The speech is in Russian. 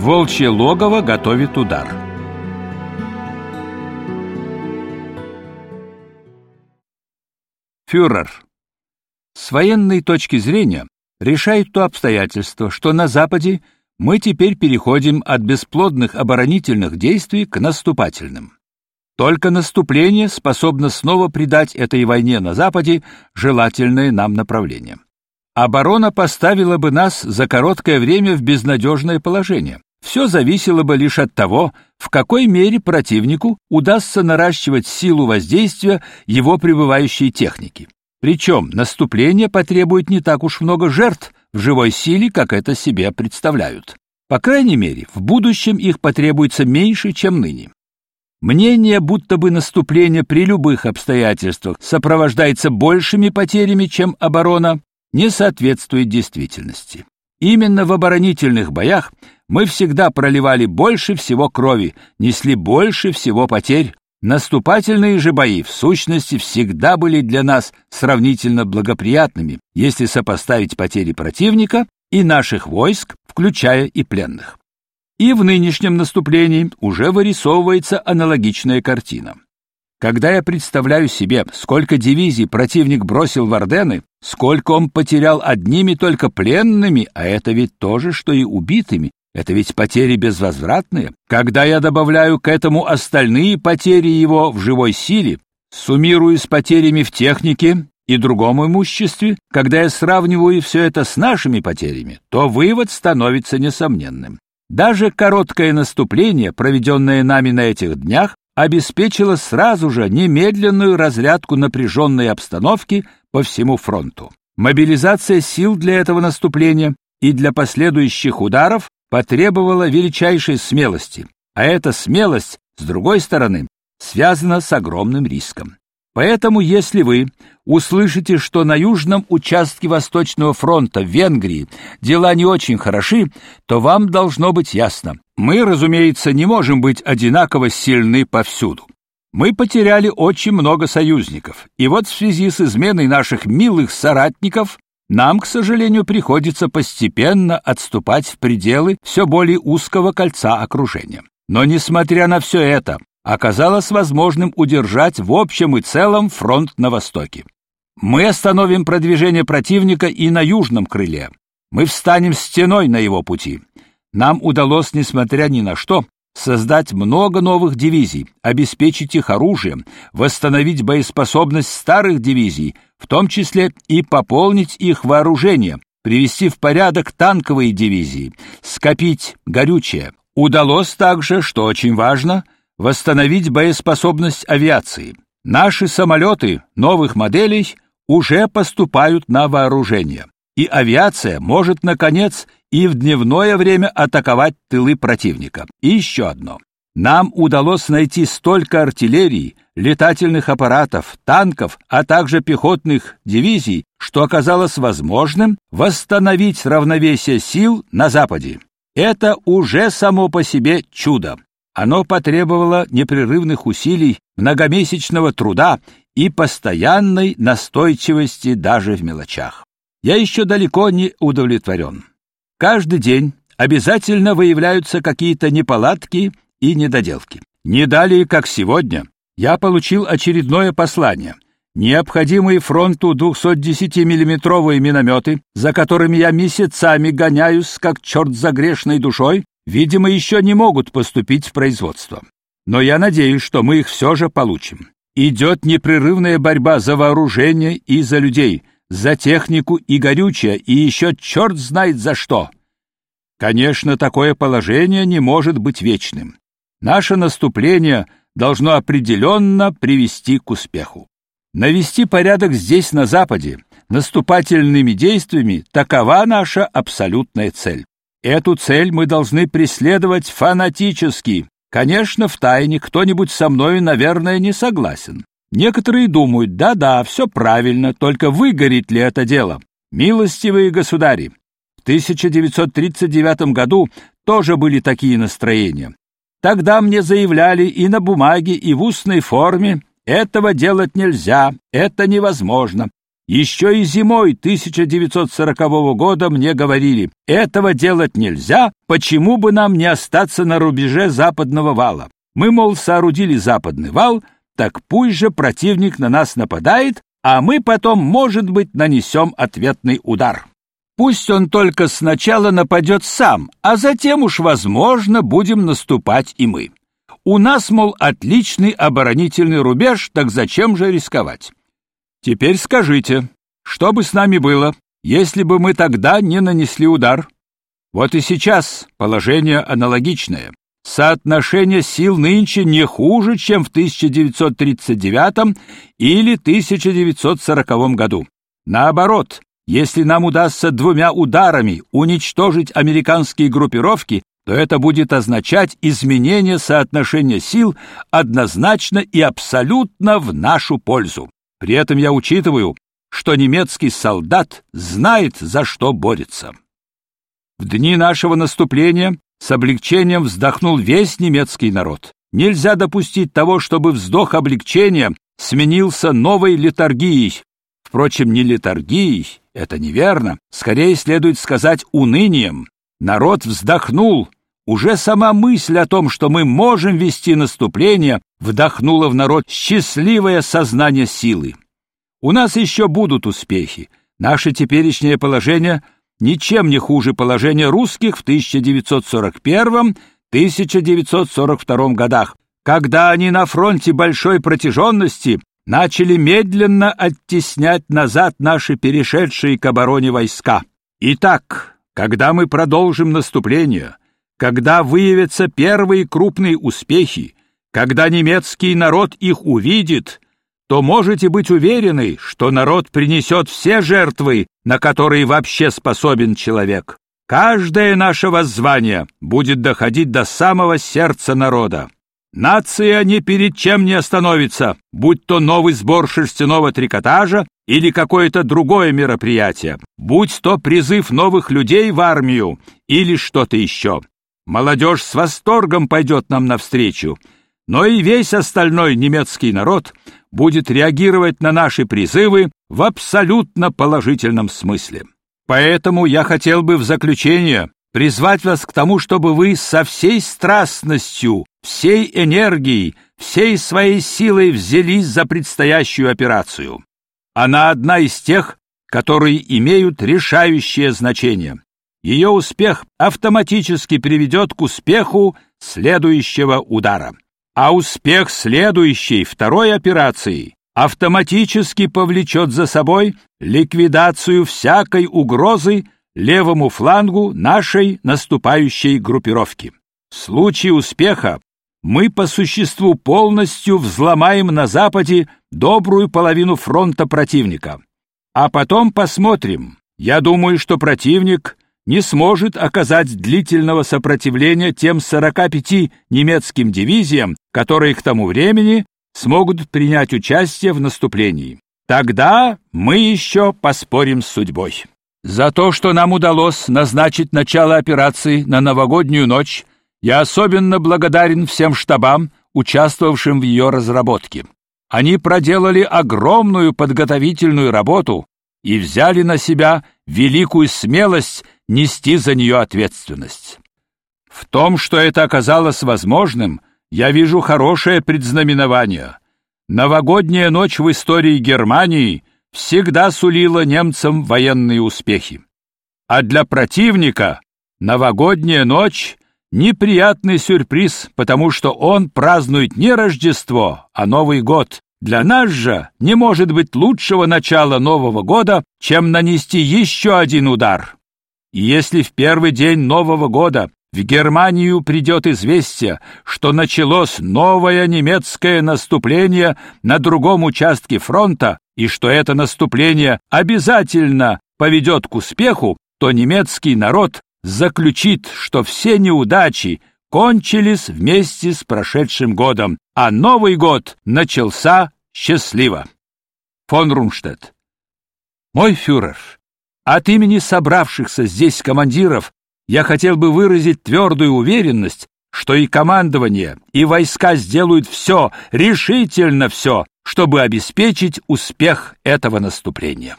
Волчье логово готовит удар. Фюрер. С военной точки зрения решает то обстоятельство, что на Западе мы теперь переходим от бесплодных оборонительных действий к наступательным. Только наступление способно снова придать этой войне на Западе желательное нам направление. Оборона поставила бы нас за короткое время в безнадежное положение. Все зависело бы лишь от того, в какой мере противнику удастся наращивать силу воздействия его прибывающей техники. Причем наступление потребует не так уж много жертв в живой силе, как это себе представляют. По крайней мере, в будущем их потребуется меньше, чем ныне. Мнение, будто бы наступление при любых обстоятельствах сопровождается большими потерями, чем оборона, не соответствует действительности. Именно в оборонительных боях мы всегда проливали больше всего крови, несли больше всего потерь. Наступательные же бои в сущности всегда были для нас сравнительно благоприятными, если сопоставить потери противника и наших войск, включая и пленных. И в нынешнем наступлении уже вырисовывается аналогичная картина. Когда я представляю себе, сколько дивизий противник бросил в Ордены, сколько он потерял одними только пленными, а это ведь то же, что и убитыми, это ведь потери безвозвратные. Когда я добавляю к этому остальные потери его в живой силе, суммирую с потерями в технике и другом имуществе, когда я сравниваю все это с нашими потерями, то вывод становится несомненным. Даже короткое наступление, проведенное нами на этих днях, обеспечило сразу же немедленную разрядку напряженной обстановки по всему фронту. Мобилизация сил для этого наступления и для последующих ударов потребовала величайшей смелости, а эта смелость, с другой стороны, связана с огромным риском. Поэтому, если вы услышите, что на южном участке Восточного фронта в Венгрии дела не очень хороши, то вам должно быть ясно. Мы, разумеется, не можем быть одинаково сильны повсюду. Мы потеряли очень много союзников, и вот в связи с изменой наших милых соратников нам, к сожалению, приходится постепенно отступать в пределы все более узкого кольца окружения. Но несмотря на все это, оказалось возможным удержать в общем и целом фронт на востоке. Мы остановим продвижение противника и на южном крыле. Мы встанем стеной на его пути. Нам удалось, несмотря ни на что, создать много новых дивизий, обеспечить их оружием, восстановить боеспособность старых дивизий, в том числе и пополнить их вооружение, привести в порядок танковые дивизии, скопить горючее. Удалось также, что очень важно, восстановить боеспособность авиации. Наши самолеты новых моделей уже поступают на вооружение, и авиация может наконец и в дневное время атаковать тылы противника. И еще одно. Нам удалось найти столько артиллерии, летательных аппаратов, танков, а также пехотных дивизий, что оказалось возможным восстановить равновесие сил на западе. Это уже само по себе чудо. Оно потребовало непрерывных усилий, многомесячного труда и постоянной настойчивости даже в мелочах. Я еще далеко не удовлетворен. Каждый день обязательно выявляются какие-то неполадки и недоделки. Не далее, как сегодня, я получил очередное послание. Необходимые фронту 210-миллиметровые минометы, за которыми я месяцами гоняюсь, как черт за грешной душой, видимо, еще не могут поступить в производство. Но я надеюсь, что мы их все же получим. Идет непрерывная борьба за вооружение и за людей, за технику и горючее, и еще черт знает за что. Конечно, такое положение не может быть вечным. Наше наступление должно определенно привести к успеху. Навести порядок здесь, на Западе, наступательными действиями – такова наша абсолютная цель. Эту цель мы должны преследовать фанатически. Конечно, в тайне кто-нибудь со мной, наверное, не согласен. Некоторые думают, да-да, все правильно, только выгорит ли это дело? Милостивые государи, в 1939 году тоже были такие настроения. Тогда мне заявляли и на бумаге, и в устной форме, этого делать нельзя, это невозможно. Еще и зимой 1940 года мне говорили, этого делать нельзя, почему бы нам не остаться на рубеже западного вала. Мы, мол, соорудили западный вал, так пусть же противник на нас нападает, а мы потом, может быть, нанесем ответный удар. Пусть он только сначала нападет сам, а затем уж, возможно, будем наступать и мы. У нас, мол, отличный оборонительный рубеж, так зачем же рисковать? Теперь скажите, что бы с нами было, если бы мы тогда не нанесли удар? Вот и сейчас положение аналогичное. Соотношение сил нынче не хуже, чем в 1939 или 1940 году. Наоборот, если нам удастся двумя ударами уничтожить американские группировки, то это будет означать изменение соотношения сил однозначно и абсолютно в нашу пользу. При этом я учитываю, что немецкий солдат знает, за что борется. В дни нашего наступления с облегчением вздохнул весь немецкий народ. Нельзя допустить того, чтобы вздох облегчения сменился новой летаргией. Впрочем, не летаргией, это неверно, скорее следует сказать унынием. Народ вздохнул. Уже сама мысль о том, что мы можем вести наступление, вдохнула в народ счастливое сознание силы. У нас еще будут успехи. Наше теперешнее положение ничем не хуже положения русских в 1941-1942 годах, когда они на фронте большой протяженности начали медленно оттеснять назад наши перешедшие к обороне войска. Итак, когда мы продолжим наступление, когда выявятся первые крупные успехи, когда немецкий народ их увидит, то можете быть уверены, что народ принесет все жертвы, на которые вообще способен человек. Каждое наше воззвание будет доходить до самого сердца народа. Нация ни перед чем не остановится, будь то новый сбор шерстяного трикотажа или какое-то другое мероприятие, будь то призыв новых людей в армию или что-то еще. Молодежь с восторгом пойдет нам навстречу, но и весь остальной немецкий народ будет реагировать на наши призывы в абсолютно положительном смысле. Поэтому я хотел бы в заключение призвать вас к тому, чтобы вы со всей страстностью, всей энергией, всей своей силой взялись за предстоящую операцию. Она одна из тех, которые имеют решающее значение. Ее успех автоматически приведет к успеху следующего удара. А успех следующей, второй операции автоматически повлечет за собой ликвидацию всякой угрозы левому флангу нашей наступающей группировки. В случае успеха мы по существу полностью взломаем на западе добрую половину фронта противника. А потом посмотрим. Я думаю, что противник не сможет оказать длительного сопротивления тем 45 немецким дивизиям, которые к тому времени смогут принять участие в наступлении. Тогда мы еще поспорим с судьбой. За то, что нам удалось назначить начало операции на новогоднюю ночь, я особенно благодарен всем штабам, участвовавшим в ее разработке. Они проделали огромную подготовительную работу и взяли на себя великую смелость нести за нее ответственность. В том, что это оказалось возможным, я вижу хорошее предзнаменование. Новогодняя ночь в истории Германии всегда сулила немцам военные успехи. А для противника новогодняя ночь неприятный сюрприз, потому что он празднует не Рождество, а Новый год. Для нас же не может быть лучшего начала Нового года, чем нанести еще один удар. И если в первый день Нового года в Германию придет известие, что началось новое немецкое наступление на другом участке фронта и что это наступление обязательно поведет к успеху, то немецкий народ заключит, что все неудачи кончились вместе с прошедшим годом, а Новый год начался счастливо. Фон Рунштадт. Мой фюрер, от имени собравшихся здесь командиров я хотел бы выразить твердую уверенность, что и командование, и войска сделают все, решительно все, чтобы обеспечить успех этого наступления.